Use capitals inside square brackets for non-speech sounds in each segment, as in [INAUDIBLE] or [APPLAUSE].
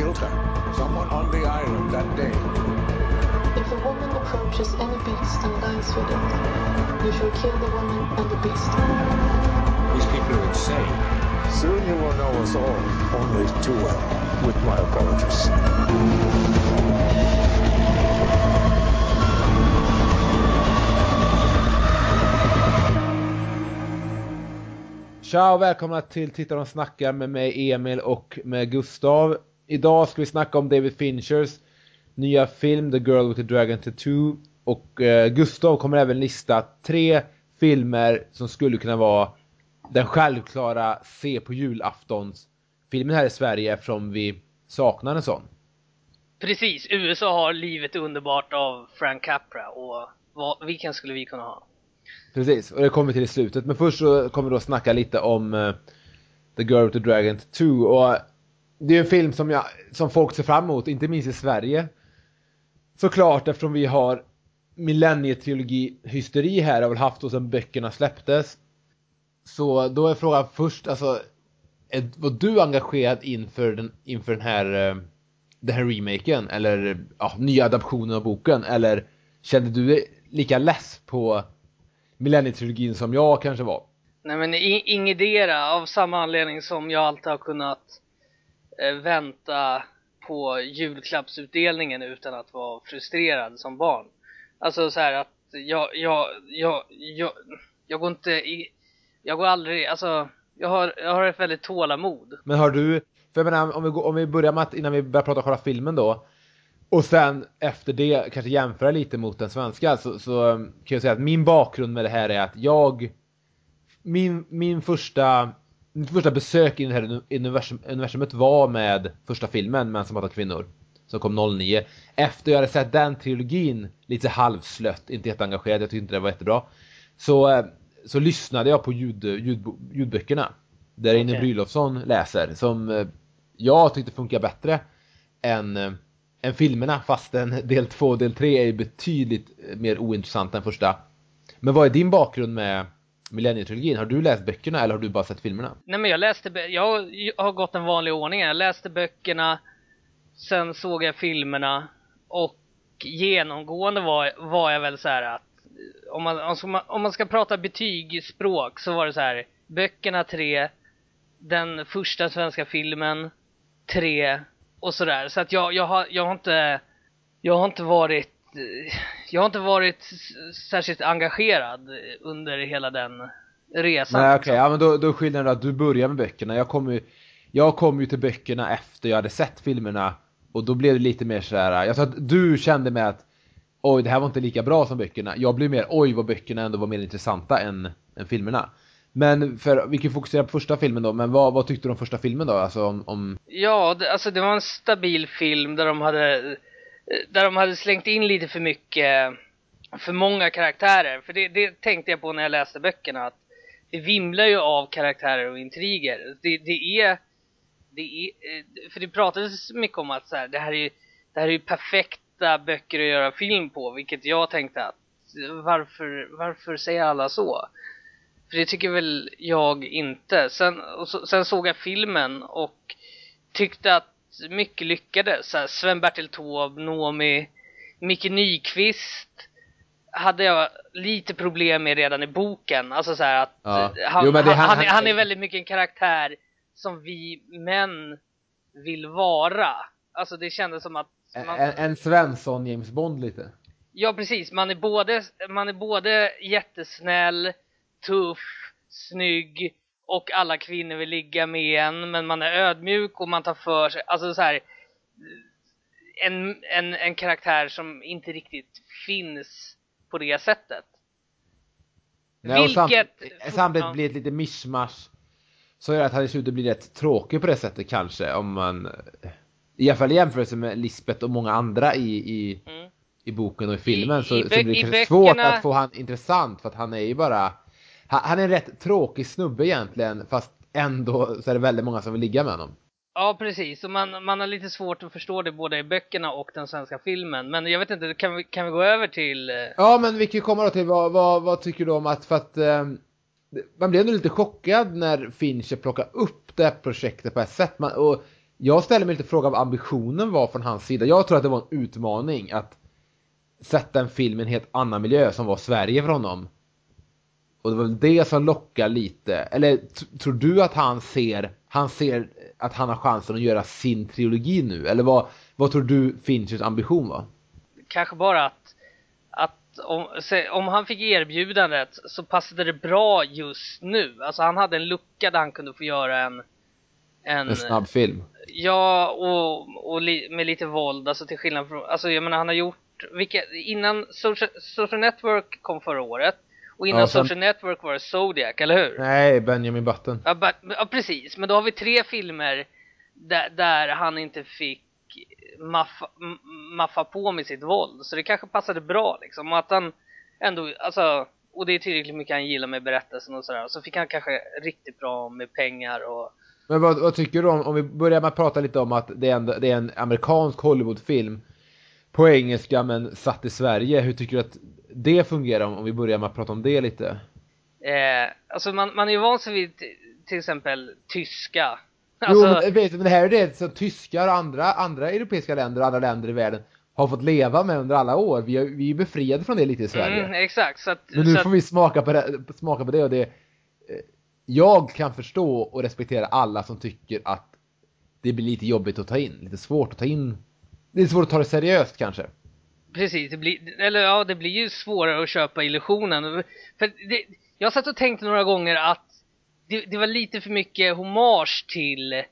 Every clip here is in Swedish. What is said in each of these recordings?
her. Someone on the island that day. If a woman approaches any beast and lies with it, you shall kill the woman and the beast. These people are insane. Soon you will know us all only too well, with my apologies. Tja och välkomna till Tittar och snackar med mig Emil och med Gustav. Idag ska vi snacka om David Finchers nya film The Girl with the Dragon Tattoo. Och eh, Gustav kommer även lista tre filmer som skulle kunna vara den självklara se på julaftons filmen här i Sverige eftersom vi saknar en sån. Precis, USA har Livet underbart av Frank Capra och vad, vilken skulle vi kunna ha? Precis, och det kommer vi till i slutet. Men först så kommer vi då snacka lite om uh, The Girl with the Dragon 2 och det är en film som, jag, som folk ser fram emot, inte minst i Sverige. Såklart eftersom vi har millennietrilogi-hysteri här, har väl haft och sedan böckerna släpptes. Så då är frågan först, alltså, är, var du engagerad inför den, inför den här, eh, den här remaken? Eller ja, nya adaptionen av boken? Eller kände du dig lika less på millennietrilogin som jag kanske var. Nej men ingetdera av samma anledning som jag alltid har kunnat Eh, vänta på julklappsutdelningen utan att vara frustrerad som barn. Alltså så här att jag, jag, jag, jag, jag går inte i, jag går aldrig, alltså jag har, jag har ett väldigt tålamod. Men har du, för jag menar om vi, om vi börjar med att innan vi börjar prata om själva filmen då och sen efter det kanske jämföra lite mot den svenska så, så eh, kan jag säga att min bakgrund med det här är att jag min, min första min första besök i det här universum, universumet var med första filmen Män som hatar kvinnor som kom 09 efter jag hade sett den trilogin lite halvslött, inte jätteengagerad, jag tyckte inte det var jättebra så, så lyssnade jag på ljud, ljud, ljudböckerna där okay. Ine Brylofsson läser som jag tyckte funkar bättre än än filmerna fastän del 2 och del 3 är betydligt mer ointressanta än första. Men vad är din bakgrund med Millennietrilogin? Har du läst böckerna eller har du bara sett filmerna? Nej men jag läste, jag har gått en vanlig ordning. Jag läste böckerna, sen såg jag filmerna och genomgående var, var jag väl så att om man, alltså, om man, om man ska prata betygsspråk så var det så här böckerna tre, den första svenska filmen tre och sådär. Så att jag, jag, har, jag har inte, jag har inte varit, jag har inte varit särskilt engagerad under hela den resan. Nej okej, okay. ja men då, då skiljer det att du börjar med böckerna. Jag kom ju, jag kom ju till böckerna efter jag hade sett filmerna och då blev det lite mer sådär, jag tror att du kände med att oj det här var inte lika bra som böckerna. Jag blev mer oj vad böckerna ändå var mer intressanta än, än filmerna. Men för, vi kan fokusera på första filmen då, men vad, vad tyckte du om första filmen då? Alltså om... om... Ja, det, alltså det var en stabil film där de hade där de hade slängt in lite för mycket för många karaktärer. För det, det tänkte jag på när jag läste böckerna att det vimlar ju av karaktärer och intriger. Det, det är det är, eh, för det pratades mycket om att så här, det här är det här är ju perfekta böcker att göra film på, vilket jag tänkte att varför, varför säger alla så? För det tycker väl jag inte. Sen, så, sen såg jag filmen och tyckte att mycket lyckades. Sven-Bertil Taube, Noomi, Micke Nyqvist hade jag lite problem med redan i boken. Alltså så att ja. han, jo, han, han, han, han, är väldigt mycket en karaktär som vi män vill vara. Alltså det kändes som att man... En, en Svensson James Bond lite. Ja precis, man är både, man är både jättesnäll tuff, snygg och alla kvinnor vill ligga med en men man är ödmjuk och man tar för sig, alltså så här en, en, en karaktär som inte riktigt finns på det sättet. Nej, Vilket... Samt, samtidigt blir det lite mischmasch så gör att han i slutet blir rätt tråkig på det sättet kanske om man i alla fall i jämförelse med Lisbeth och många andra i, i, mm. i boken och i filmen I, så, i, så blir det kanske svårt att få han intressant för att han är ju bara han är en rätt tråkig snubbe egentligen fast ändå så är det väldigt många som vill ligga med honom. Ja, precis. Och man, man har lite svårt att förstå det både i böckerna och den svenska filmen. Men jag vet inte, kan vi, kan vi gå över till... Eh, ja, men vi kan ju komma då till vad, vad, vad tycker du om att, för att eh, man blev ändå lite chockad när Fincher plockade upp det här projektet på ett sätt. Man, och jag ställer mig lite frågan vad ambitionen var från hans sida. Jag tror att det var en utmaning att sätta en film i en helt annan miljö som var Sverige för honom. Och det var väl det som lockar lite. Eller tror du att han ser, han ser att han har chansen att göra sin trilogi nu? Eller vad, vad tror du Finchers ambition var? Kanske bara att, att om, om han fick erbjudandet så passade det bra just nu. Alltså han hade en lucka där han kunde få göra en En, en snabb film. Ja, och, och li, med lite våld, alltså till skillnad från, alltså jag menar han har gjort, vilka, innan Social, Social Network kom förra året och innan Ja, sen- Social Network var det Zodiac, eller hur? Nej, Benjamin Button. Ja, ba- ja precis, men då har vi tre filmer där, där han inte fick maffa, maffa på med sitt våld, så det kanske passade bra liksom, och att han ändå, alltså, och det är tillräckligt mycket han gillar med berättelsen och sådär, så fick han kanske riktigt bra med pengar och Men vad, vad tycker du om, om vi börjar med att prata lite om att det är en, det är en amerikansk Hollywoodfilm på engelska men satt i Sverige. Hur tycker du att det fungerar om, vi börjar med att prata om det lite? Eh, alltså man, man är ju van sig vid till exempel tyska. Alltså, Jo, men, vet, du, men det här är det som tyskar och andra, andra europeiska länder och andra länder i världen har fått leva med under alla år. Vi är, vi är befriade från det lite i Sverige. mm, exakt, så att, Men nu så får att vi smaka på det, smaka på det och det. eh, Jag kan förstå och respektera alla som tycker att det blir lite jobbigt att ta in. Lite svårt att ta in. Det är svårt att ta det seriöst kanske. Precis, det blir, eller ja, det blir ju svårare att köpa illusionen. För det, jag satt och tänkte några gånger att det, det var lite för mycket hommage till,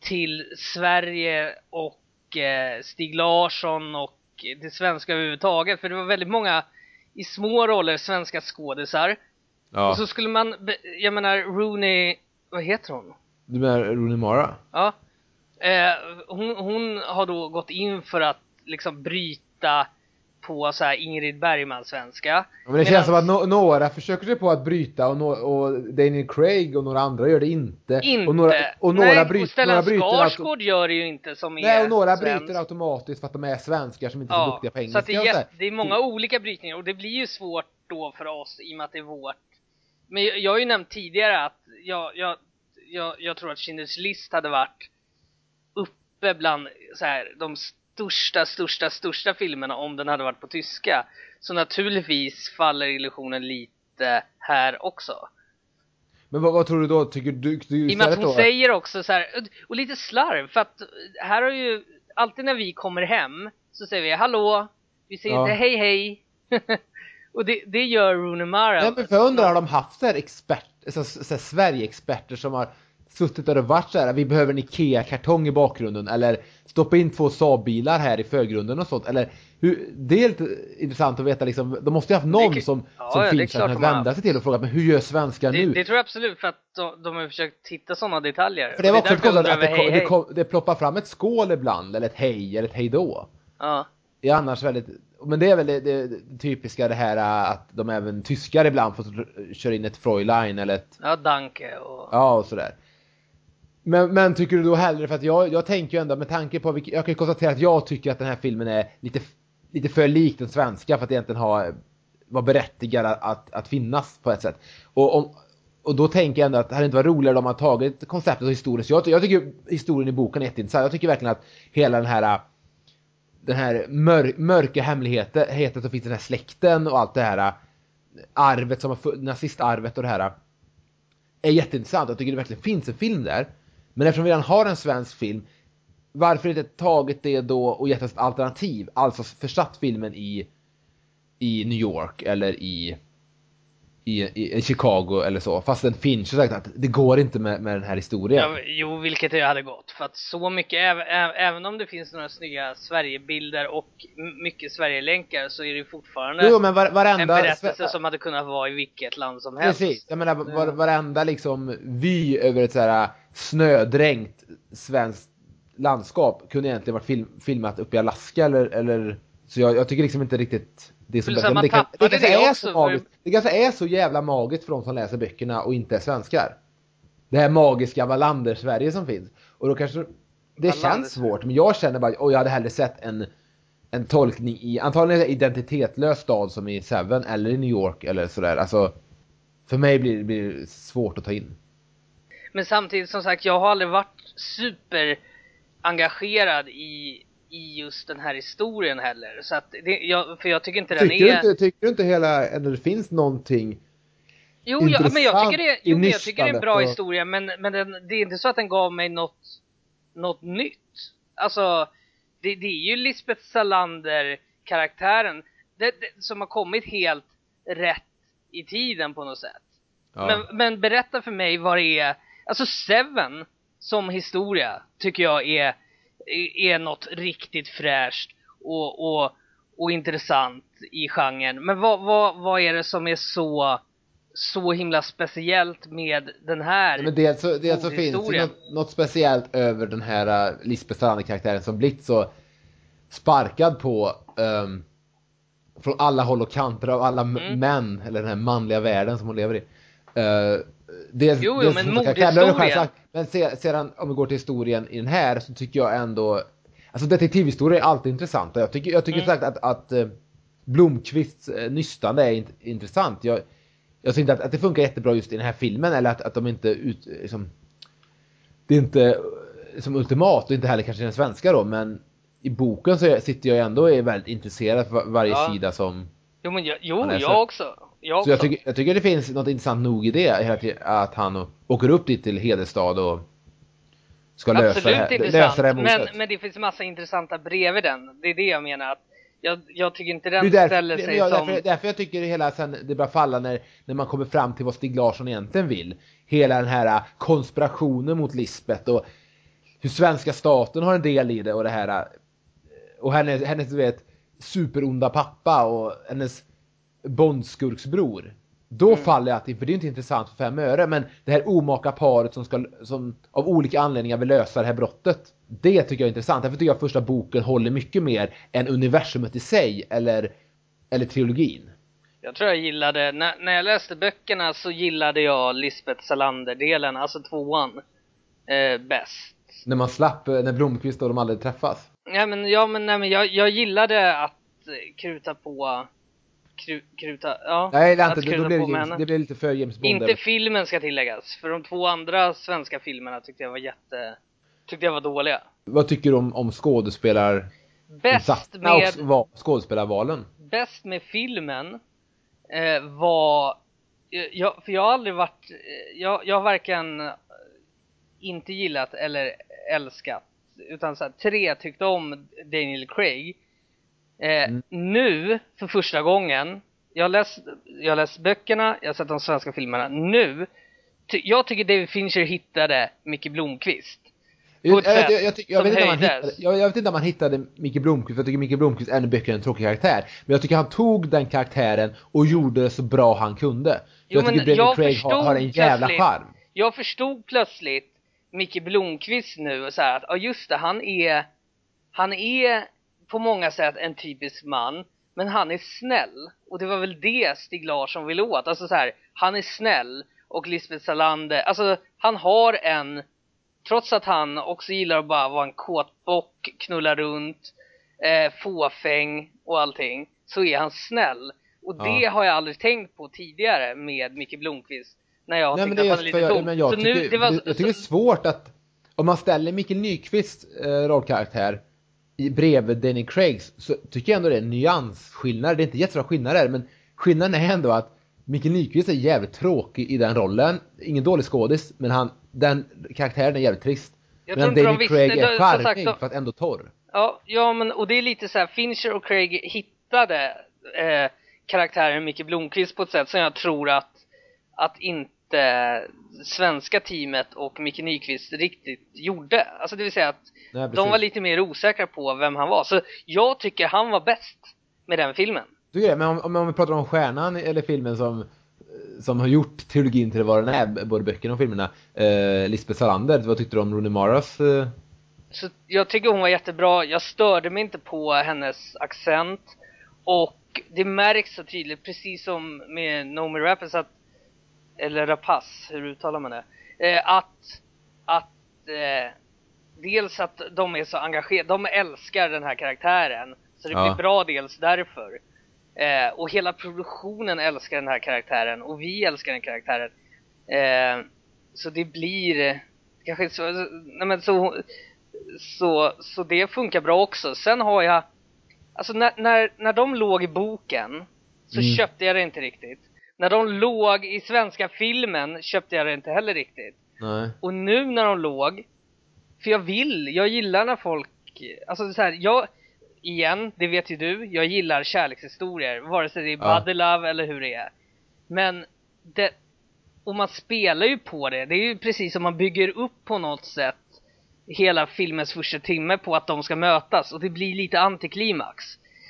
till Sverige och eh, Stig Larsson och det svenska överhuvudtaget. För det var väldigt många i små roller svenska skådisar. Ja. Och så skulle man, jag menar Rooney, vad heter hon? Du menar Rooney Mara? Ja. Eh, hon, hon har då gått in för att liksom bryta på så här Ingrid Bergman svenska. Ja, men det Medan- känns som att no några försöker sig på att bryta och, no och Daniel Craig och några andra gör det inte. Inte. Och några, och några, Nej, bryter, och Stellan Skarsgård gör det ju inte som är Nej, och några svensk. bryter automatiskt för att de är svenskar som inte är så duktiga på så engelska. att det, är så jätte, det är många olika brytningar och det blir ju svårt då för oss i och med att det är vårt. Men jag, jag har ju nämnt tidigare att jag, jag, jag, jag tror att Schindler's list hade varit uppe bland så här, de största, största, största filmerna om den hade varit på tyska. Så naturligtvis faller illusionen lite här också. Men vad, vad tror du då? Tycker du, du I och med att hon då? säger också så här, och lite slarv för att här har ju, alltid när vi kommer hem så säger vi hallå, vi säger Ja. inte hej hej. [LAUGHS] och det, det gör Rooney Mara. Nej men för jag undrar, har de haft så här expert, så, så här Sverige-experter som har suttit där och varit så här, vi behöver en IKEA-kartong i bakgrunden eller stoppa in två Saab-bilar här i förgrunden och sånt eller hur, det är lite intressant att veta liksom, de måste ju haft någon Det- som, ja, som ja, de har vända sig till och fråga, men hur gör svenskar nu? det tror jag absolut för att de, de har försökt hitta sådana detaljer. för det var också konstigt att det, hej, det, kom, det ploppar fram ett skål ibland eller ett hej eller ett hej då. Ja. Det är annars väldigt, men det är väl det, det, det typiska det här äh, att de även tyskar ibland får köra in ett Fräulein eller ett ja, Danke och... Ja, och sådär. Men, men tycker du då hellre, för att jag, jag tänker ju ändå med tanke på, jag kan ju konstatera att jag tycker att den här filmen är lite, lite för lik den svenska för att egentligen ha, vara berättigad att, att, att finnas på ett sätt. Och, om, och då tänker jag ändå att det hade inte varit roligare om man tagit konceptet och historien. Så jag, jag tycker historien i boken är jätteintressant. Jag tycker verkligen att hela den här den här mör, mörka hemligheten som finns i den här släkten och allt det här arvet som har nazistarvet och det här är jätteintressant. Jag tycker det verkligen finns en film där. Men eftersom vi redan har en svensk film, varför inte tagit det då och gett oss ett alternativ? Alltså försatt filmen i, i New York eller i, i, i, i Chicago eller så. Fast den finns ju sagt att det går inte med, med den här historien. Ja, jo, vilket det hade gått. För att så mycket, även, ä- även om det finns några snygga Sverigebilder och mycket Sverigelänkar så är det fortfarande jo, men var, en varenda... berättelse som hade kunnat vara i vilket land som helst. Precis, jag menar var, varenda liksom vy över ett så här snödränkt svenskt landskap kunde egentligen varit film, filmat uppe i Alaska eller, eller så jag, jag tycker liksom inte riktigt det är så man Det, kan, det kanske det är också, så magiskt, det kanske är så jävla magiskt för de som läser böckerna och inte är svenskar. Det här magiska Wallander-Sverige som finns. Och då kanske det Wallander- känns svårt, men jag känner bara, oj jag hade hellre sett en en tolkning i, antagligen en identitetslös stad som i Seven eller i New York eller sådär. Alltså, för mig blir, blir det svårt att ta in. Men samtidigt som sagt, jag har aldrig varit super engagerad i, i just den här historien heller. Så att det, jag, för jag tycker inte Tycker den du är... inte, tycker du inte hela, eller det finns någonting Jo, jag, men jag tycker det, jo, jag tycker det är en bra och- historia men, men den, det är inte så att den gav mig något, något nytt. Alltså, det, det är ju Lisbeth Salander karaktären det, det, som har kommit helt rätt i tiden på något sätt. Ja. Men, men berätta för mig vad det är, alltså Seven som historia tycker jag är, är- något riktigt fräscht och, och, och intressant i genren. Men vad, vad, vad är det som är så, så himla speciellt med den här? Ja, men dels så, dels så finns det något, något speciellt över den här uh, Lisbeth Salander-karaktären som blivit så sparkad på ehm, från alla håll och kanter av alla Mm. män, eller den här manliga världen som hon lever i. Uh, dels, Jo, jo, men det mordhistorien. sagt. Men se, sedan om vi går till historien i den här så tycker jag ändå Alltså detektivhistorier är alltid intressanta. Jag tycker, jag tycker Mm. sagt att, att eh, Blomqvists eh, nystande är int- intressant. Jag, jag ser inte att, att det funkar jättebra just i den här filmen eller att, att de inte ut, liksom, det är inte eh, som ultimat och inte heller kanske den svenska då men i boken så sitter jag ändå och är väldigt intresserad för varje Ja. sida som Jo, men jag, jo, jag också. Jag så jag tycker, jag tycker det finns något intressant nog i det att han åker upp dit till Hedestad och ska lösa det Absolut intressant. lösa det här men, men det finns massa intressanta bredvid den. Det är det jag menar. Att jag, jag tycker inte den är därför, ställer sig ja, som... därför, därför jag tycker det hela sen det börjar falla när, när man kommer fram till vad Stig Larsson egentligen vill. Hela den här äh, konspirationen mot Lisbeth och hur svenska staten har en del i det och det här äh, och hennes, hennes du vet superonda pappa och hennes bondskurksbror. Då Mm. faller jag till, för det är inte intressant för fem öre, men det här omaka paret som ska, som av olika anledningar vill lösa det här brottet. Det tycker jag är intressant, därför tycker jag första boken håller mycket mer än universumet i sig, eller, eller trilogin. Jag tror jag gillade, när, när jag läste böckerna så gillade jag Lisbeth Salander-delen, alltså tvåan, eh, bäst. När man slapp, eh, när Blomqvist och de aldrig träffas. Ja men, ja, men, nej, men jag, jag gillade att eh, kruta på, kru, kruta, ja. Nej, det, att inte, då, kruta blir på det, med henne. det blir lite för James Bond. Inte filmen ska tilläggas, för de två andra svenska filmerna tyckte jag var jätte, tyckte jag var dåliga. Vad tycker du om, om skådespelar... Bäst med, va- skådespelarvalen? bäst med filmen eh, var, eh, jag, för jag har aldrig varit, eh, jag, jag har varken eh, inte gillat eller älskat, utan så här, tre tyckte om Daniel Craig. Eh, Mm. Nu, för första gången, jag har läst, jag läst böckerna, jag har sett de svenska filmerna, nu, ty, jag tycker David Fincher hittade Micke Blomqvist. Jag, jag, jag, jag, vet inte om man höjdes. hittade, jag, vet inte om man hittade Micke Blomqvist, för jag tycker Micke Blomqvist är ännu bättre en tråkig karaktär. Men jag tycker han tog den karaktären och gjorde det så bra han kunde. Jo, jag tycker jag Craig har, har en jävla charm. jag förstod plötsligt Micke Blomqvist nu och så här att, ja just det, han är, han är på många sätt en typisk man, men han är snäll. Och det var väl det Stig Larsson ville åt, alltså så här, han är snäll och Lisbeth Salander, alltså han har en, trots att han också gillar att bara vara en kåtbock, knulla runt, eh, fåfäng och allting, så är han snäll. Och det Ja. har jag aldrig tänkt på tidigare med Micke Blomqvist. När jag Nej det är att han är lite jag, tom. men jag, så tycker, nu, det var, jag, tycker det är svårt att om man ställer Mikael Nyqvists eh, rollkaraktär bredvid Danny Craigs så tycker jag ändå det är en nyansskillnad. Det är inte jättestora skillnader men skillnaden är ändå att Mikael Nyqvist är jävligt tråkig i den rollen. Ingen dålig skådis men han, den karaktären är jävligt trist. Jag de Danny visste- Craig är charmig de- fast ändå torr. Ja, ja men och det är lite så här, Fincher och Craig hittade eh, karaktären Micke Blomqvist på ett sätt som jag tror att, att inte svenska teamet och Micke Nyqvist riktigt gjorde. Alltså det vill säga att Nej, de var lite mer osäkra på vem han var. Så jag tycker han var bäst med den filmen. Tycker jag, men om, om, om vi pratar om stjärnan eller filmen som som har gjort trilogin till vad den är, både böckerna och filmerna. Eh, Lisbeth Salander, vad tyckte du om Rooney Maras? Eh, Så jag tycker hon var jättebra. Jag störde mig inte på hennes accent. Och det märks så tydligt, precis som med Noomi Rapace, att, eller Rapace, hur uttalar man det? Eh, att, att eh, dels att de är så engagerade, de älskar den här karaktären. Så det Ja. blir bra dels därför. Eh, och hela produktionen älskar den här karaktären och vi älskar den karaktären. Eh, så det blir eh, kanske så, nej men så Så, så det funkar bra också. Sen har jag, alltså när, när, när de låg i boken så Mm. köpte jag det inte riktigt. När de låg i svenska filmen köpte jag det inte heller riktigt. Nej. Och nu när de låg, för jag vill, jag gillar när folk, alltså så här, jag, igen, det vet ju du, jag gillar kärlekshistorier, vare sig det är Ja. buddy love eller hur det är. Men det, och man spelar ju på det, det är ju precis som man bygger upp på något sätt hela filmens första timme på att de ska mötas och det blir lite antiklimax.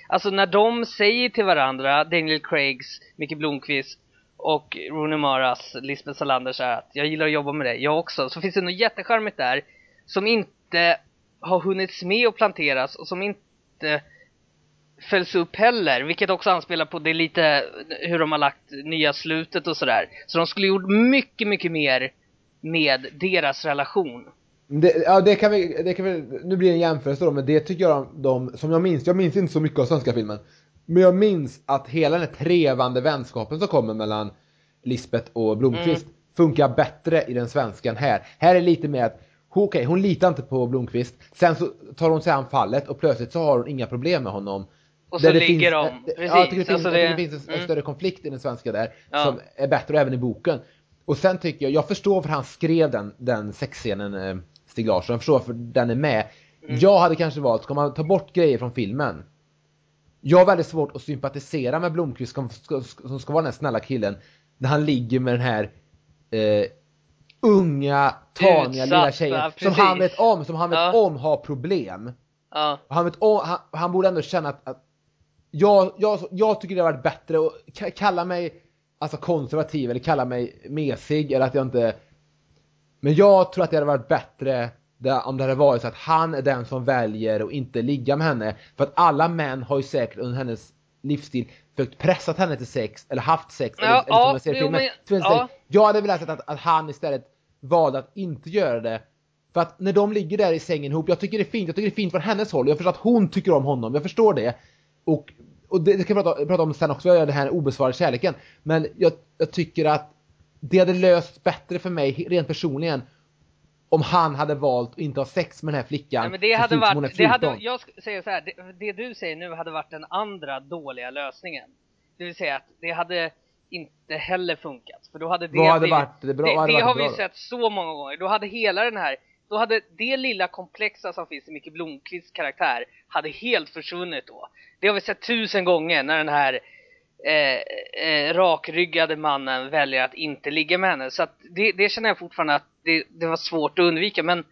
Alltså när de säger till varandra, Daniel Craigs, Micke Blomqvist och Rooney Maras, Lisbeth Salander så här att jag gillar att jobba med dig, jag också. Så finns det något jättecharmigt där som inte har hunnits med att planteras och som inte följs upp heller, vilket också anspelar på det lite hur de har lagt nya slutet och sådär. Så de skulle gjort mycket, mycket mer med deras relation. Det, ja, det kan vi, det kan vi, nu blir det en jämförelse då, men det tycker jag de, de, som jag minns, jag minns inte så mycket av svenska filmen. Men jag minns att hela den här trevande vänskapen som kommer mellan Lisbeth och Blomqvist funkar bättre i den svenska än här. Här är lite mer att, okej, hon litar inte på Blomqvist, sen så tar hon sig an fallet och plötsligt så har hon inga problem med honom. Och så Där det ligger finns, de. eh, Precis. Ja, jag tycker det finns, Alltså tycker det- det finns en, en mm. större konflikt i den svenska där, Ja. som är bättre även i boken. Och sen tycker jag, jag förstår varför han skrev den, den sexscenen, eh, Stig Larsson, jag förstår varför den är med. Mm. Jag hade kanske valt, ska man ta bort grejer från filmen? Jag har väldigt svårt att sympatisera med Blomqvist som ska, som ska vara den här snälla killen, när han ligger med den här eh, unga, taniga lilla tjejen, som precis. han vet om, som han vet Ja. om har problem. Ja. Han, vet, om, han, han borde ändå känna att, att jag, jag, jag tycker det har varit bättre att ka- kalla mig alltså konservativ eller kalla mig mesig eller att jag inte Men jag tror att det hade varit bättre där, om det hade varit så att han är den som väljer att inte ligga med henne. För att alla män har ju säkert under hennes livsstil försökt pressat henne till sex eller haft sex. Ja, eller, eller som ja, man ser jo, men- ja. Jag hade velat att, att han istället valde att inte göra det. För att när de ligger där i sängen ihop, jag tycker det är fint, jag tycker det är fint från hennes håll. Jag förstår att hon tycker om honom, jag förstår det. Och, och det, det ska jag prata, prata om sen också, den här obesvarade kärleken. Men jag, jag tycker att det hade löst bättre för mig, rent personligen, om han hade valt att inte ha sex med den här flickan. Nej, men det hade varit, det hade, 14. jag säger så här, det, det du säger nu hade varit den andra dåliga lösningen. Det vill säga att det hade inte heller funkat. För då hade det hade blivit- varit det bra- Det, det varit har vi då? sett så många gånger. Då hade hela den här, då hade det lilla komplexa som finns i Micke Blomqvists karaktär hade helt försvunnit då. Det har vi sett tusen gånger när den här eh, eh, rakryggade mannen väljer att inte ligga med henne. Så att det, det känner jag fortfarande att det, det var svårt att undvika. Men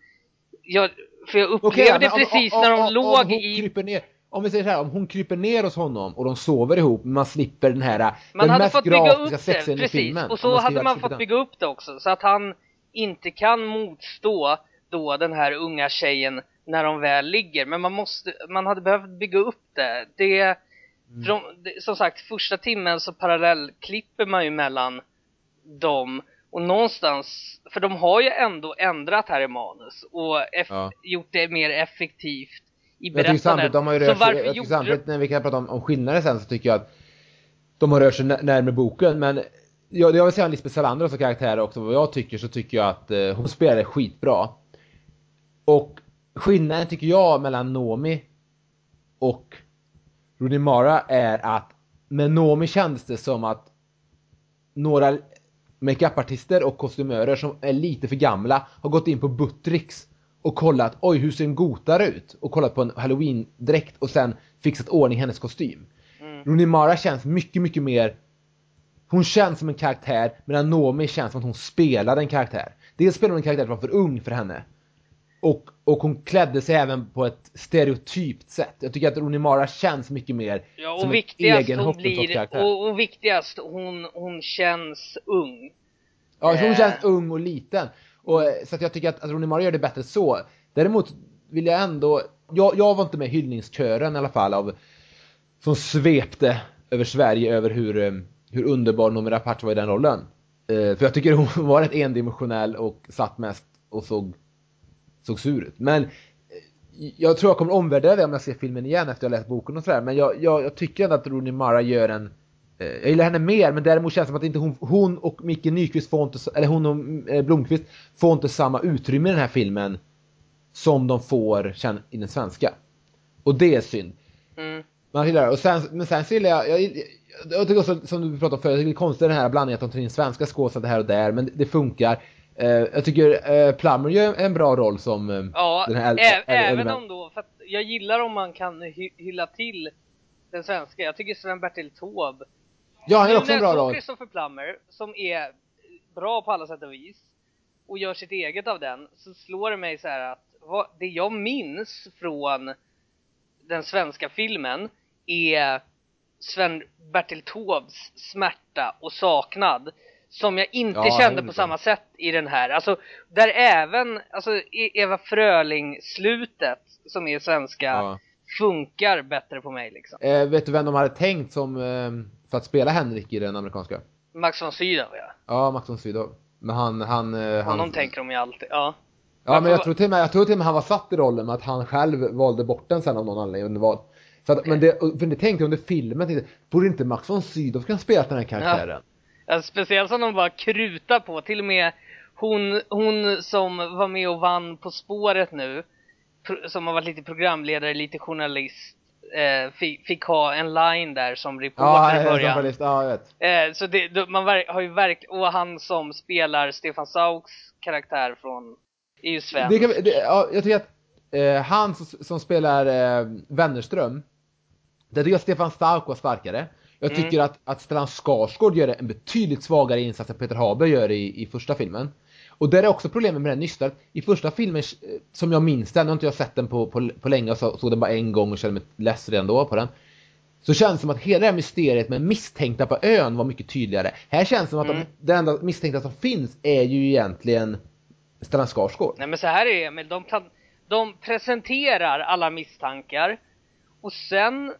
jag, för jag upplevde Okej, men om- precis om- när de om- låg i... Kryper ner, om vi säger så här, om hon kryper ner hos honom och de sover ihop, man slipper den här Man den hade mest fått grafiska det, i filmen. Och så hade man fått bygga upp det också. Så att han inte kan motstå då den här unga tjejen när de väl ligger. Men man måste, man hade behövt bygga upp det. Det, Mm. från, det som sagt, första timmen så parallellklipper man ju mellan dem. Och någonstans, för de har ju ändå ändrat här i manus och Ja. gjort det mer effektivt i Jag tycker berättandet. de har ju rört sig, jag tycker samtidigt när vi kan prata om, om skillnader sen så tycker jag att de har rört sig när- närmare boken men jag, jag vill säga Lisbeth Salander som karaktär också, vad jag tycker så tycker jag att eh, hon spelar skitbra. Och skillnaden tycker jag mellan Nomi och Rooney Mara är att med Nomi kändes det som att några makeupartister och kostymörer som är lite för gamla har gått in på Buttricks och kollat oj hur ser en gotare ut och kollat på en halloween-dräkt och sen fixat ordning hennes kostym. Mm. Rooney Mara känns mycket, mycket mer hon känns som en karaktär medan Nomi känns som att hon spelar en karaktär. Dels spelar hon en karaktär som var för ung för henne. Och, och hon klädde sig även på ett stereotypt sätt. Jag tycker att Rooney Mara känns mycket mer Ja, som en egen hon blir, och, och viktigast hon, hon känns ung. Ja, hon Eh. känns ung och liten. Och, eh, så att jag tycker att, att Rooney Mara gör det bättre så. Däremot vill jag ändå, jag, jag var inte med i hyllningskören i alla fall av, som svepte över Sverige över hur, eh, hur underbar Noomi Rapace var i den rollen. Eh, för jag tycker hon [LAUGHS] var rätt endimensionell och satt mest och såg, såg sur ut. Men jag tror jag kommer omvärdera det om jag ser filmen igen efter jag läst boken och sådär. Men jag, jag, jag tycker ändå att Rooney Mara gör en jag gillar henne mer men däremot känns det som att inte hon, hon och Micke Nyqvist får inte, eller hon och eh, Blomqvist får inte samma utrymme i den här filmen som de får i den svenska. Och det är synd. Mm. Man gillar det. Och sen, men sen så gillar jag, jag, jag, jag tycker också, som du pratade om förut, jag tycker det är konstigt den här blandningen att de tar in svenska skådespelare här och där, men det, funkar. Eh, jag tycker eh, Plummer gör en bra roll som eh, Ja, den här även om då, för jag gillar om man kan hy- hylla till den svenska. Jag tycker Sven-Bertil Taube Ja, han gör också en bra roll. Christopher Plummer, som är bra på alla sätt och vis, och gör sitt eget av den, så slår det mig så här att vad, det jag minns från den svenska filmen är Sven-Bertil Taubes smärta och saknad som jag inte Ja, kände på 100%. samma sätt i den här. Alltså, där även alltså, E- Eva Fröling-slutet, som är svenska, Ja. funkar bättre på mig liksom. Eh, vet du vem de hade tänkt som, eh, för att spela Henrik i den amerikanska? Max von Sydow ja. Ja, Max von Sydow. Men han, han, eh, han Honom tänker de ju alltid, ja. Ja, men jag tror till och med, jag tror till och med han var satt i rollen med att han själv valde bort den sen av någon anledning under vad. Så att, men det, för det tänkte jag under filmen, tänkte, borde inte Max von Sydow kunna spela den här karaktären? Ja, speciellt som de bara krutar på, till och med hon, hon som var med och vann På spåret nu, som har varit lite programledare, lite journalist, eh, fick, fick ha en line där som reporter Ja, i början. ja. Eh, så det, då- man ver- har ju verkligen, och han som spelar Stefan Sauks karaktär från, är ju svensk. Det kan, det, ja, jag tycker att eh, han som, som spelar eh, Wennerström, det tycker jag Stefan Stark var starkare. Jag Mm. tycker att, att Stellan Skarsgård gör en betydligt svagare insats än Peter Haber gör i, i första filmen. Och där är också problemet med den nystan. I första filmen, eh, som jag minns den, nu har inte jag sett den på, på, på länge och så, såg den bara en gång och kände mig less redan då på den. Så känns det som att hela det här mysteriet med misstänkta på ön var mycket tydligare. Här känns det som att Mm. de, det enda misstänkta som finns är ju egentligen Stellan Skarsgård. Nej men så här är det Emil, de, plan- de presenterar alla misstankar och sen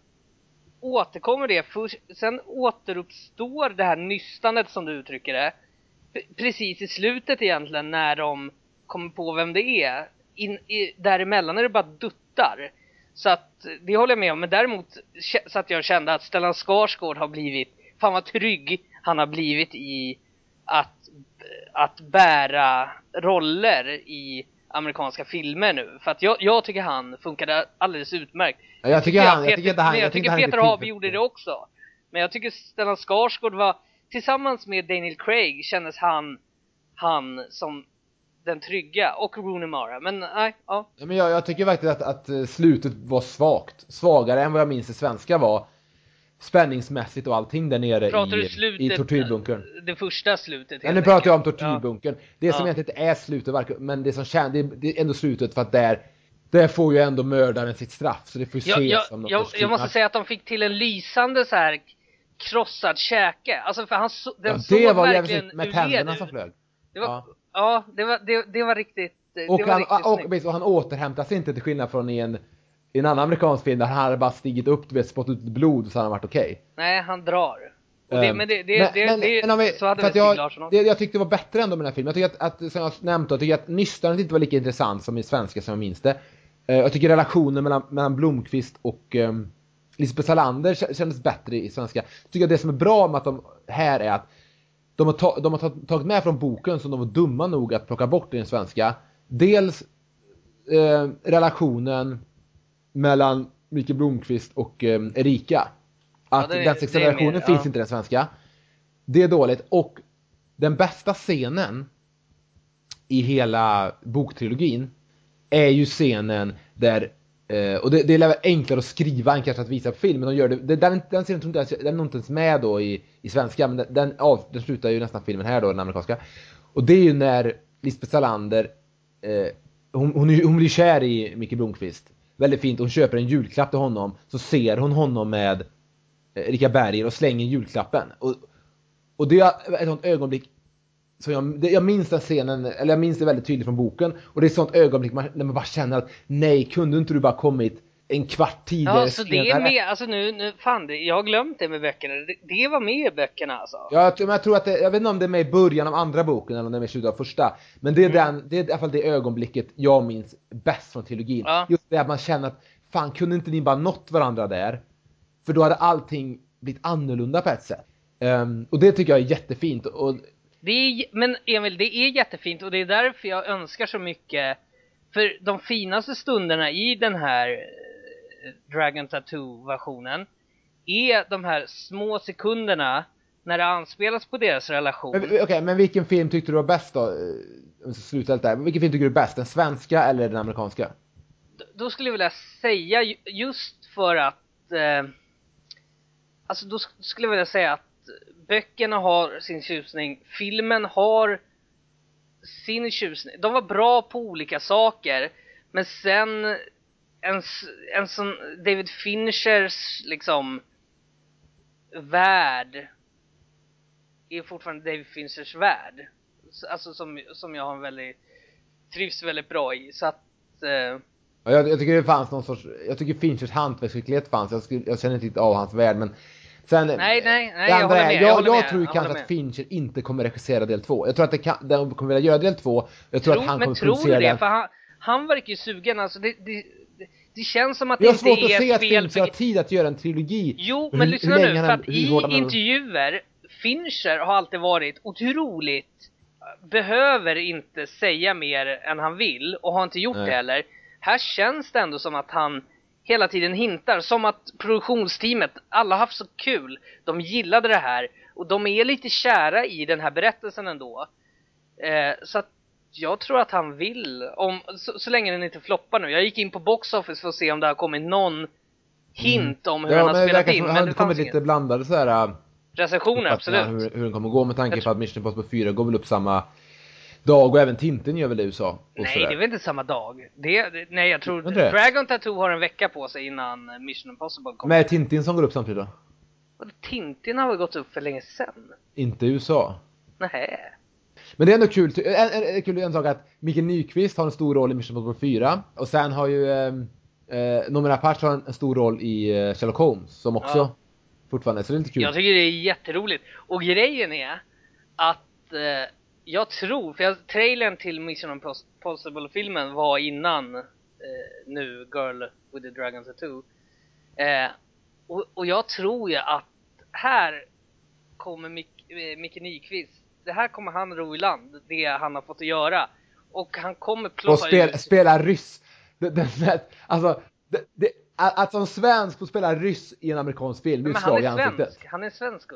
återkommer det, först, sen återuppstår det här nystandet som du uttrycker det precis i slutet egentligen när de kommer på vem det är. In, i, däremellan är det bara duttar. Så att det håller jag med om, men däremot så att jag kände att Stellan Skarsgård har blivit, fan vad trygg han har blivit i att, att bära roller i amerikanska filmer nu. För att jag, jag tycker han funkade alldeles utmärkt. Ja, jag tycker han- jag Peter, tycker inte han- jag, jag tycker han Peter Haber gjorde det också. Men jag tycker Stellan Skarsgård var, tillsammans med Daniel Craig kändes han, han som den trygga och Rooney Mara. Men nej, ja. Ja, men jag, jag tycker faktiskt att, att eh, slutet var svagt. Svagare än vad jag minns det svenska var. Spänningsmässigt och allting där nere Pratar i, slutet? i tortyrbunkern. Det första slutet Ja, nu pratar jag om tortyrbunkern. Det som Ja. egentligen inte är slutet, men det som känns, det, det är ändå slutet för att där, där får ju ändå mördaren sitt straff. Så det får ju ses jag, som något jag, jag måste säga att de fick till en lysande så här krossad käke. Alltså för han så, den Ja, det var verkligen jävligt med tänderna som flög. Det var, Ja. ja. det var, det, det var riktigt, det Och var han, riktigt och, snyggt. och, han återhämtar sig inte till skillnad från i en, i en annan amerikansk film där han hade bara stigit upp, du vet, spottat ut blod och så hade han varit okej. Nej, han drar. Det, Ehm, men det, det, men- det, det men om vi- så hade väl jag, Larsson också. det, jag tyckte det var bättre ändå med den här filmen. Jag tycker att, att som jag nämnt då, jag tycker att nystanet inte var lika intressant som i svenska som jag minns det. Eh, jag tycker relationen mellan, mellan Blomqvist och um, Lisbeth Salander kä- kändes bättre i svenska. Tycker att det som är bra med att de här är att de har, ta, de har ta, tagit med från boken som de var dumma nog att plocka bort i den svenska. Dels eh, relationen mellan Mikael Blomqvist och eh, Erika. Att är- den sexuella relationen mer, finns ja. inte i den svenska. Det är dåligt. Och den bästa scenen i hela boktrilogin är ju scenen där eh, och det, det är enklare att skriva än kanske att visa på film, men de gör det, det den, den scenen tror inte jag, den är inte ens med då i, i svenska, men den, den, av, den slutar ju nästan filmen här då, den amerikanska. Och det är ju när Lisbeth Salander, eh, hon, hon, hon blir kär i Micke Blomqvist. Väldigt fint, hon köper en julklapp till honom, så ser hon honom med eh, Rika Berger och slänger julklappen. Och, och det är ett sånt ögonblick så jag, jag minns den scenen, eller jag minns det väldigt tydligt från boken. Och det är ett sånt ögonblick man, när man bara känner att nej, kunde inte du bara kommit en kvart tidigare Ja, så det är med, alltså nu, nu fan, det, jag har glömt det med böckerna. Det, det var med i böckerna alltså. Ja, jag, men jag tror att det, jag vet inte om det är med i början av andra boken eller om det är med i slutet av första. Men det är, den, det är i alla fall det ögonblicket jag minns bäst från trilogin. Ja. Just det att man känner att fan kunde inte ni bara nått varandra där? För då hade allting blivit annorlunda på ett sätt. Ehm, och det tycker jag är jättefint. Och, Det är, men Emil, det är jättefint och det är därför jag önskar så mycket För de finaste stunderna i den här eh, Dragon Tattoo-versionen är de här små sekunderna när det anspelas på deras relation. Men, Okej, men vilken film tyckte du var bäst då? Eh, sluta där. Vilken film tycker du är bäst? Den svenska eller den amerikanska? D- Då skulle jag vilja säga ju- just för att eh, Alltså då sk- skulle jag vilja säga att böckerna har sin tjusning, filmen har sin tjusning. De var bra på olika saker men sen en, en sån David Finchers liksom värld är fortfarande David Finchers värld. Alltså som, som jag har en väldigt trivs väldigt bra i så att eh, jag, jag tycker det fanns någon sorts, jag tycker Finchers hantverksskicklighet fanns, jag, skulle, jag känner inte riktigt av hans värld men Sen, Nej, nej, nej, jag håller är, med, jag, jag jag, med, tror jag kanske att Fincher inte kommer regissera del två. Jag tror att kan, de kommer vilja göra del två. Jag tror Tro, att han kommer tror du producera det? den. För han, han verkar ju sugen. Alltså det, det, det, känns som att det Jag har inte svårt att är se att fel Fincher har tid att göra en trilogi. Jo, men hur lyssna nu. För att i intervjuer, Fincher har alltid varit otroligt behöver inte säga mer än han vill och har inte gjort Nej. det heller. Här känns det ändå som att han hela tiden hintar, som att produktionsteamet, alla har haft så kul, de gillade det här och de är lite kära i den här berättelsen ändå. Eh, så att jag tror att han vill, om, så, så länge den inte floppar nu. Jag gick in på Box Office för att se om det har kommit någon hint om hur Mm. Ja, han har spelat in, men har det kommit lite blandade sådär äh, Recensioner, absolut. hur, hur den kommer gå med tanke på att Mission Impossible 4 går väl upp samma dag och även Tintin gör väl det i USA. Nej, sådär. det är väl inte samma dag? Det, det, nej, jag tror det? Dragon Tattoo har en vecka på sig innan Mission Impossible kommer. Men är Tintin som går upp samtidigt då? Tintin har väl gått upp för länge sedan? Inte i USA. Nej. Men det är ändå kul, en, en, en, kul en sak att Mikael Nyqvist har en stor roll i Mission Impossible 4 och sen har ju eh, eh, Noomi Rapace har en, en stor roll i eh, Sherlock Holmes som också Ja. fortfarande, så det är lite kul. Jag tycker det är jätteroligt. Och grejen är att eh, jag tror, för jag, trailern till Mission Impossible-filmen var innan eh, nu Girl with the Dragon Tattoo. Eh, och, och jag tror ju att här kommer Mick, eh, Micke Nyqvist, det här kommer han ro i land, det han har fått att göra. Och han kommer plocka och spela, ut... spela ryss. Det, det, det, alltså, det, att, som svensk få spela ryss i en amerikansk film, det är han slag i är ansiktet. svensk, han är svensk.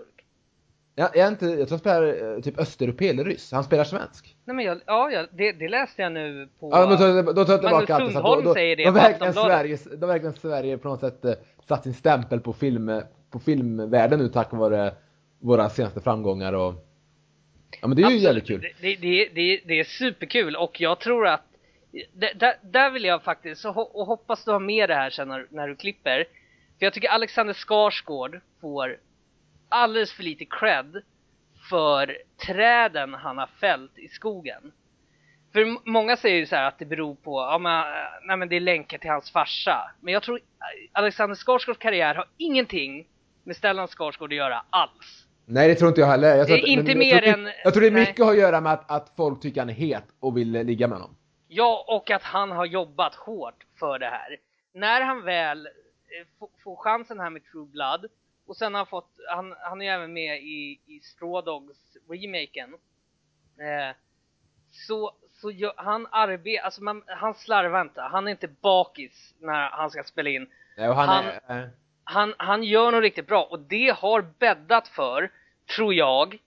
Jag, jag, är inte, jag tror han spelar eh, typ östeuropé eller ryss, han spelar svensk. Nej men jag, ja, ja det, det läste jag nu på... Ja, men då, då tar jag Magnus tillbaka allt. att Sundholm då, då, säger det på verkligen. Sverige, då verkligen Sverige på något sätt eh, satt sin stämpel på, film, på filmvärlden nu tack vare våra senaste framgångar och Ja men det är ju Absolut. jävligt kul. Det, det, det, det är superkul och jag tror att där, där vill jag faktiskt, och hoppas du har med det här sen när, när du klipper. För jag tycker Alexander Skarsgård får alldeles för lite cred för träden han har fällt i skogen. För många säger ju så här att det beror på, ja men, nej men det är länkar till hans farsa. Men jag tror äh, Alexander Skarsgårds karriär har ingenting med Stellan Skarsgård att göra alls. Nej det tror inte jag heller. Jag tror Det är att- inte men mer jag tror, än- Jag tror det är nej. mycket har att göra med att, att folk tycker han är het och vill eh, ligga med honom. Ja, och att han har jobbat hårt för det här. När han väl eh, får chansen här med True Blood och sen har han fått, han, han är även med i, i Straw Dogs remaken. Eh, så, så gör, han arbetar, alltså man, han slarvar inte, han är inte bakis när han ska spela in. Nej, han, Han- är, eh, Han, han gör nog riktigt bra och det har bäddat för, tror jag,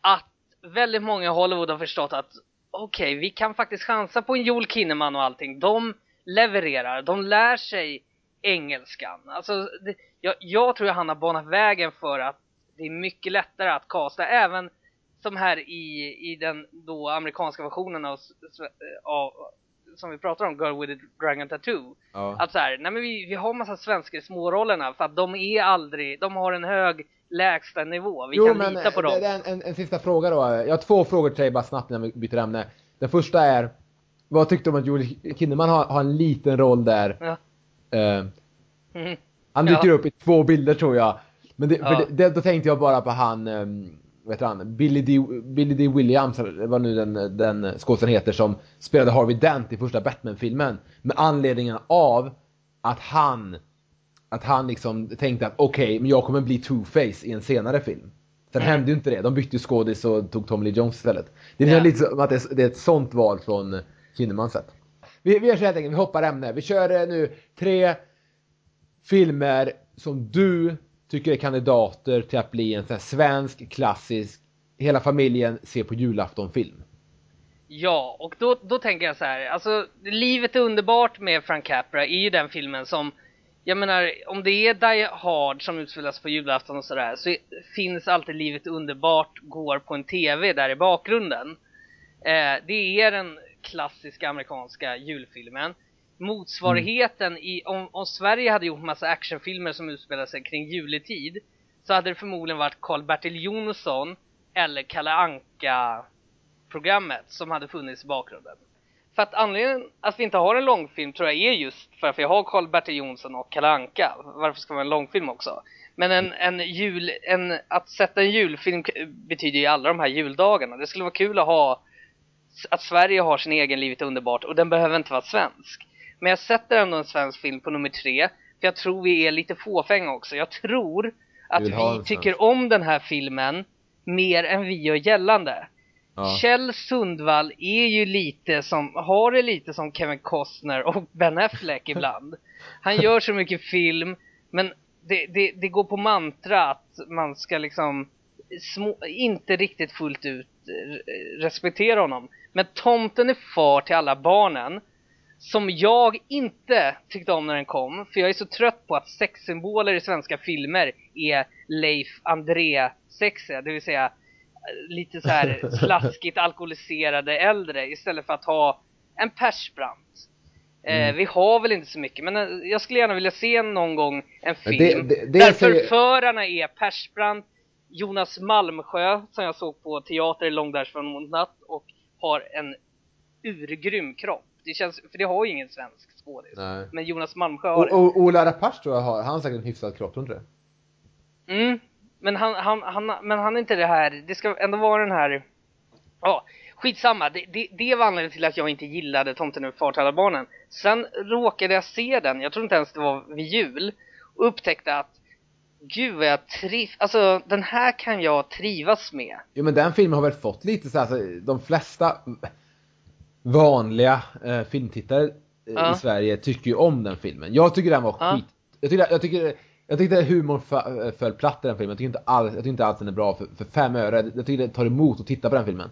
att väldigt många i Hollywood har förstått att okej, vi kan faktiskt chansa på en Joel Kinnaman och allting. De levererar, de lär sig engelskan. Alltså, det, jag, jag tror att han har banat vägen för att det är mycket lättare att casta även som här i, i den då amerikanska versionen av, s- av som vi pratar om, Girl with a Dragon Tattoo. ja. Att så här, nej men vi, vi har massa svenskar i smårollerna för att de är aldrig, de har en hög lägsta nivå. Vi jo kan men lita på eh, dem. det är en, en, en sista fråga då. Jag har två frågor till dig bara snabbt innan vi byter ämne. Den första är, vad tyckte du om att Joel Kinnaman har, har en liten roll där? Ja. Eh, Mhm. Han dyker Ja. upp i två bilder tror jag. Men det, Ja. det, då tänkte jag bara på han, vad heter han, Billy D, Billy D. Williams, vad nu den, den skådespelaren heter, som spelade Harvey Dent i första Batman-filmen. Med anledningen av att han, att han liksom tänkte att okej, men jag kommer bli Two-Face i en senare film. Sen Mm. hände ju inte det, de bytte ju skådis och tog Tommy Lee Jones istället. Det är Ja. lite som att det är, ett sånt val från Kinnaman sett. vi, vi gör så helt enkelt, vi hoppar ämne. Vi kör eh, nu tre filmer som du tycker är kandidater till att bli en sån här svensk klassisk hela familjen ser på julafton-film. Ja, och då, då tänker jag så här, alltså Livet är underbart med Frank Capra är ju den filmen som jag menar, om det är Die Hard som utspelas på julafton och sådär så finns alltid Livet är underbart går på en TV där i bakgrunden. Eh, det är den klassiska amerikanska julfilmen. Motsvarigheten i, om, om Sverige hade gjort massa actionfilmer som utspelar sig kring juletid så hade det förmodligen varit Karl-Bertil Jonsson eller Kalle Anka programmet som hade funnits i bakgrunden. För att anledningen att vi inte har en långfilm tror jag är just för att vi har Karl-Bertil Jonsson och Kalle Anka. Varför ska vi ha en långfilm också? Men en, en jul, en, att sätta en julfilm betyder ju alla de här juldagarna. Det skulle vara kul att ha att Sverige har sin egen Livet underbart och den behöver inte vara svensk. Men jag sätter ändå en svensk film på nummer tre för jag tror vi är lite fåfänga också. Jag tror att vi tycker om den här filmen mer än vi gör gällande. Ja. Kjell Sundvall är ju lite som, har det lite som Kevin Costner och Ben Affleck [LAUGHS] ibland. Han gör så mycket film, men det, det, det går på mantra att man ska liksom små, inte riktigt fullt ut respektera honom. Men Tomten är far till alla barnen som jag inte tyckte om när den kom. För jag är så trött på att sexsymboler i svenska filmer är Leif André sexiga, det vill säga lite så här [LAUGHS] slaskigt alkoholiserade äldre istället för att ha en Persbrandt. Eh, mm. Eh, vi har väl inte så mycket, men eh, jag skulle gärna vilja se någon gång en film det, det, det där förförarna är Persbrandt, Jonas Malmsjö som jag såg på teater i Lång från natt och har en urgrym kropp. Det känns, för det har ju ingen svensk skådis. Men Jonas Malmsjö har och, och Ola Rapace tror jag har, han har säkert en hyfsad kropp, tror du inte det? Mm, men han, han, han, men han är inte det här, det ska ändå vara den här, ja, skitsamma. Det, det, det var anledningen till att jag inte gillade Tomten och fartalarbarnen. Sen råkade jag se den, jag tror inte ens det var vid jul, och upptäckte att Gud vad jag trivs, alltså den här kan jag trivas med. Jo men den filmen har väl fått lite så här, alltså, de flesta vanliga eh, filmtittare eh, ja. i Sverige tycker ju om den filmen. Jag tycker den var ja. skit. Jag tycker, jag tycker jag tyckte humorn föll platt i den filmen. Jag tycker inte alls, jag tycker inte alls den är bra för, för fem öre. Jag tycker det tar emot att titta på den filmen.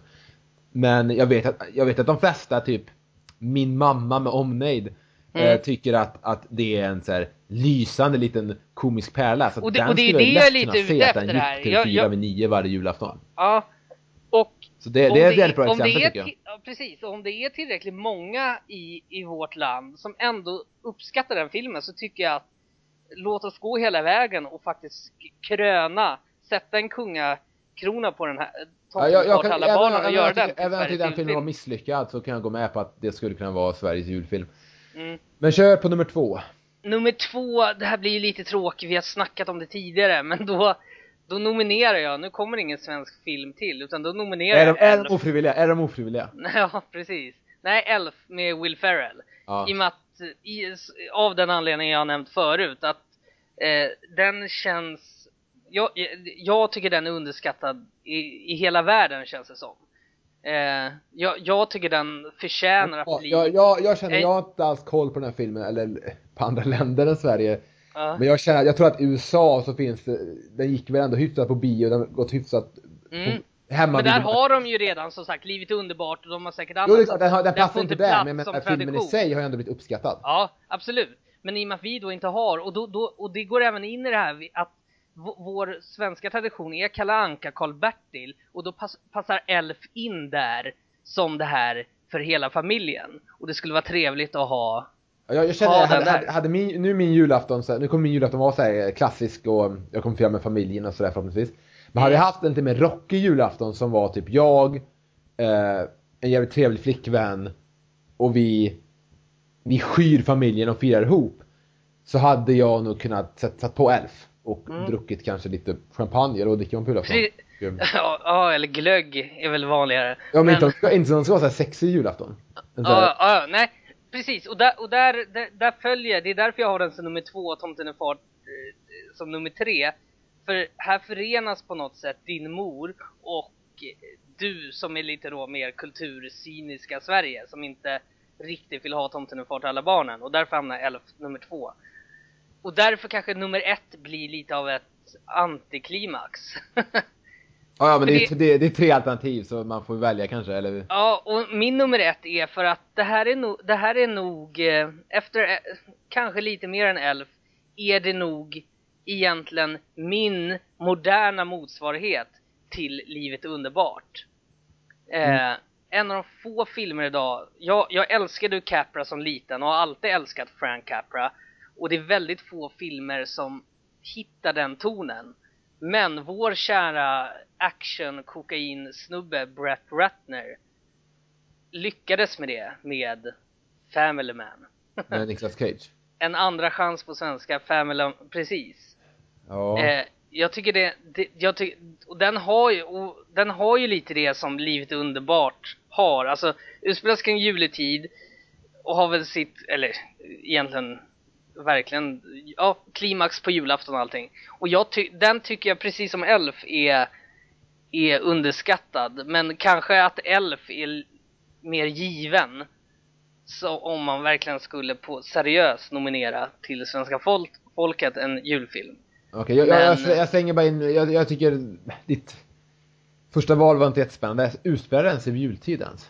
Men jag vet att, jag vet att de flesta, typ min mamma med omnejd, mm. eh, tycker att, att det är en så här lysande liten komisk pärla. Så och det, den och det är det jag är lite ute efter den gick till fyra vid nio varje julafton. Ja. Så det, det är ett väldigt bra exempel tycker jag. Ja, precis, och om det är tillräckligt många i, i vårt land som ändå uppskattar den filmen så tycker jag att låt oss gå hela vägen och faktiskt kröna, sätta en kungakrona på den här ja, jag, jag kan, alla även, barnen och göra den Även om den filmen var misslyckad så kan jag gå med på att det skulle kunna vara Sveriges julfilm. Mm. Men kör på nummer två. Nummer två, det här blir ju lite tråkigt, vi har snackat om det tidigare, men då då nominerar jag, nu kommer ingen svensk film till, utan då nominerar är de, jag Är de ofrivilliga? Är de ofrivilliga? [LAUGHS] Ja, precis. Nej, Elf med Will Ferrell. Ja. I och med att i, av den anledningen jag har nämnt förut att eh, den känns jag, jag tycker den är underskattad i, i hela världen känns det som. Eh, jag, jag, tycker den förtjänar att bli... Jag, jag, jag känner, jag har inte alls koll på den här filmen, eller på andra [LAUGHS] länder än Sverige. Men jag känner, jag tror att i USA så finns det, den gick väl ändå hyfsat på bio, den har gått hyfsat mm. Hemma men där har de ju redan som sagt Livet är underbart och de har säkert annat. Jo, det den, har, den passar inte där, men, men filmen i sig har ju ändå blivit uppskattad. Ja, absolut. Men i och med att vi då inte har, och, då, då, och det går även in i det här att vår svenska tradition är Kalle Anka, Karl-Bertil och då pass, passar Elf in där som det här för hela familjen. Och det skulle vara trevligt att ha jag, jag känner, hade, hade, hade, min, nu min julafton, så här, nu kommer min julafton vara så här klassisk och jag kommer fira med familjen och sådär förhoppningsvis. Men hade jag haft en lite mer rockig julafton som var typ jag, eh, en jävligt trevlig flickvän och vi, vi skyr familjen och firar ihop. Så hade jag nog kunnat sätta på Elf och mm. druckit kanske lite champagne, eller vad dricker man på julafton? [LAUGHS] Ja, ja, eller glögg är väl vanligare. Ja, men, men... inte, inte som ska vara så här sexig julafton. Ja, ja, nej, precis. Och där, och där, där, där, följer, det är därför jag har den som nummer två, och Tomten är far eh, som nummer tre. För här förenas på något sätt din mor och eh, du som är lite då mer kulturcyniska Sverige som inte riktigt vill ha Tomten är far till alla barnen och därför hamnar Elf nummer två. Och därför kanske nummer ett blir lite av ett antiklimax. [LAUGHS] Ja, men det, är- det- är tre alternativ så man får välja kanske, eller? Ja, och min nummer ett är för att det här är nog, det här är nog, eh, efter eh, kanske lite mer än Elf, är det nog egentligen min moderna motsvarighet till Livet är underbart. Eh, en av de få filmer idag, jag, jag älskade Capra som liten och har alltid älskat Frank Capra. Och det är väldigt få filmer som hittar den tonen. Men vår kära action kokain snubbe Brett Ratner lyckades med det med Family Man. [LAUGHS] Med Nicolas Cage. En andra chans på svenska, Family precis. Ja. Eh, jag tycker det, det jag ty, och den har ju, och den har ju lite det som Livet underbart har. Alltså, utspelas kring juletid och har väl sitt, eller egentligen verkligen, ja, klimax på julafton och allting. Och jag ty, den tycker jag precis som Elf är, är underskattad. Men kanske att Elf är mer given. Så om man verkligen skulle på seriöst nominera till svenska folk, folket en julfilm. Okej, jag, jag, jag, Men- jag slänger bara in, jag, jag tycker ditt första val var inte jättespännande. Utspelar den sig vid jultid ens?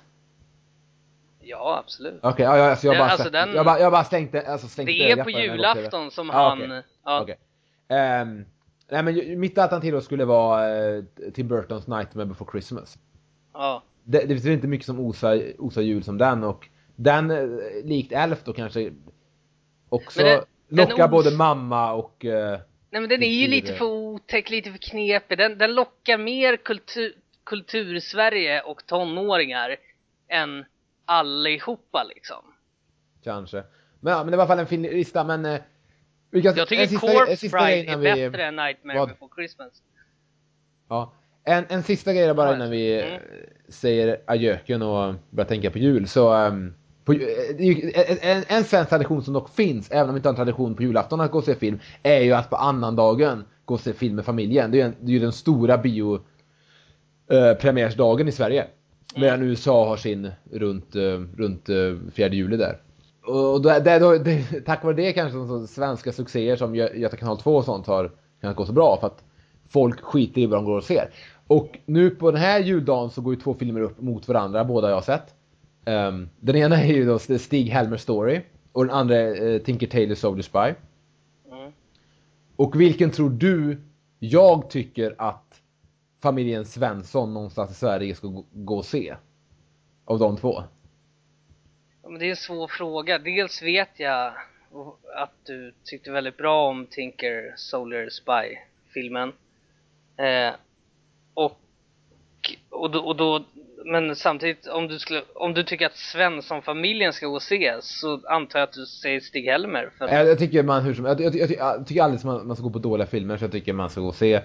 Ja, absolut. Okej, ja, ja, alltså jag bara, alltså släng- den- jag bara, jag bara slängde, alltså slängde Det är på julafton som Ja, han... okej. Ja, Okej. Ehm, nej men mitt alternativ då skulle vara uh, Tim Burtons Nightmare before Christmas. ja. Det, det finns inte mycket som osar, osar jul som den och den, eh, likt Elf då kanske också den lockar os- både mamma och eh, Nej men den är ju lite för otäck, lite för knepig. Den, den lockar mer kultur, kultur-Sverige och tonåringar än allihopa liksom. kanske. Men, ja, men det var i alla fall en fin lista men eh, vi kan, Jag tycker sista, Corpse sista Bride är vi, bättre än Nightmare Vad? before Christmas. Ja. En, en sista grej bara Ja, innan vi mm. eh, säger adjöken och börjar tänka på jul. Så, ehm, på, eh, en, en, en svensk tradition som dock finns, även om vi inte har en tradition på julafton att gå och se film, är ju att på annandagen gå och se film med familjen. Det är ju, en, det är ju den stora bio eh, premiärsdagen i Sverige. Medan USA har sin runt, eh, runt eh, 4 juli där. Och det, då, det, tack vare det kanske som svenska succéer som Gö- Göta kanal 2 och sånt har kunnat gå så bra för att folk skiter i vad de går och ser. Och nu på den här juldagen så går ju två filmer upp mot varandra, båda jag har sett. Ehm, den ena är ju då Stig Helmer Story och den andra är uh, Tinker Tailor Soldier Spy. Mm. Och vilken tror du jag tycker att familjen Svensson någonstans i Sverige ska gå, och se? Av de två? Ja, men det är en svår fråga. Dels vet jag att du tyckte väldigt bra om Tinker Soldier Spy-filmen. Eh, och, och, då, och då, men samtidigt om du, skulle, om du tycker att Svensson-familjen ska gå och se så antar jag att du säger Stig-Helmer. För Jag, jag tycker man hur som jag, jag, jag, jag tycker aldrig man, man ska gå på dåliga filmer så jag tycker man ska gå och se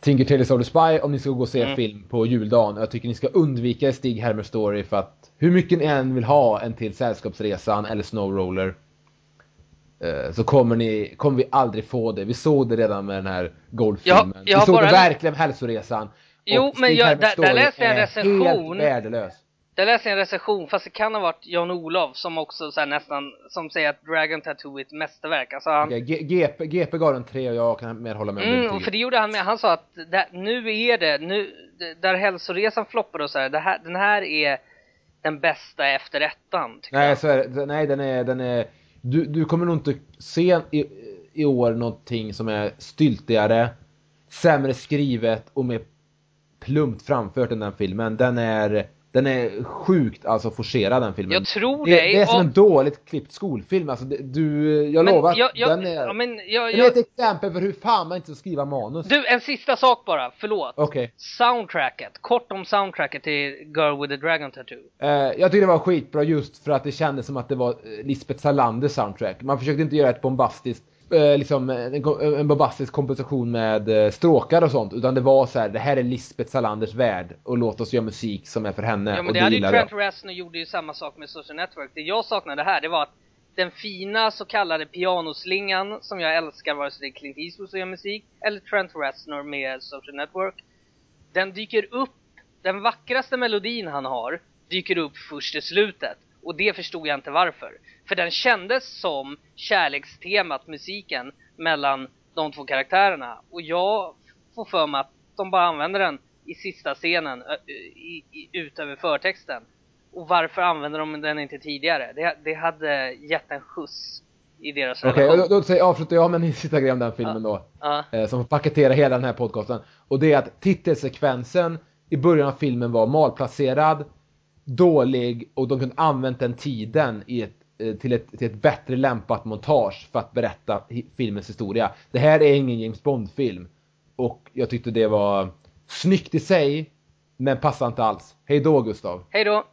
Tinker Tailor Soldier Spy om ni ska gå och se Mm. film på juldagen. Jag tycker ni ska undvika Stig Helmer Story för att hur mycket ni än vill ha en till Sällskapsresan eller Snowroller eh, så kommer ni, kommer vi aldrig få det. Vi såg det redan med den här Goldfilmen. Ja, vi såg bara- det verkligen med Hälsoresan. Jo, Och men jag- där- där läste jag en recension. Helt värdelös. Där läste jag en recension, fast det kan ha varit Jan-Olof som också så här nästan, som säger att Dragon Tattoo är ett mästerverk. Alltså han, G- GP, GP gav den tre och jag kan mer hålla med om det Mm, betyget. för det gjorde han med. Han sa att det, nu är det, nu, där hälsoresan floppade och så här, det här, den här är den bästa efter ettan, Nej, jag. så är det. Nej, den är, den är... Du, du kommer nog inte se i, i år någonting som är styltigare, sämre skrivet och mer plumpt framfört än den filmen. Den är, den är sjukt alltså forcerad den filmen. Jag tror det, det. det är som och- en dåligt klippt skolfilm. Alltså, det, du, jag men lovar, jag, jag, den är, ja, men jag, den är ett exempel för hur fan man inte ska skriva manus. Du, en sista sak bara, förlåt. Okej. Soundtracket, kort om soundtracket till Girl with the Dragon Tattoo. Eh, jag tyckte det var skitbra just för att det kändes som att det var eh, Lisbeth Salanders soundtrack. Man försökte inte göra ett bombastiskt, liksom en, kom- en bombastisk komposition med eh, stråkar och sånt. Utan det var så här: det här är Lisbeth Salanders värld och låt oss göra musik som är för henne. Ja men och det det hade ju Trent. Reznor gjorde ju samma sak med Social Network. Det jag saknade här, det var att den fina så kallade pianoslingan som jag älskar vare sig det är Clint Eastwood som gör musik eller Trent Reznor med Social Network. Den dyker upp, den vackraste melodin han har dyker upp först i slutet. Och det förstod jag inte varför. För den kändes som kärlekstemat, musiken, mellan de två karaktärerna. Och jag får för mig att de bara använder den i sista scenen, i, i, utöver förtexten. Och varför använder de den inte tidigare? Det, det hade gett en skjuts i deras Okej, relation. och då, då säger, avslutar jag med en om den filmen då. Ja. Eh, som paketerar hela den här podcasten. Och det är att titelsekvensen i början av filmen var malplacerad, dålig och de kunde använt den tiden i ett, eh, till, ett, till ett bättre lämpat montage för att berätta filmens historia. Det här är ingen James Bond-film. Och jag tyckte det var snyggt i sig, men passar inte alls. Hej då Gustav! Hej då!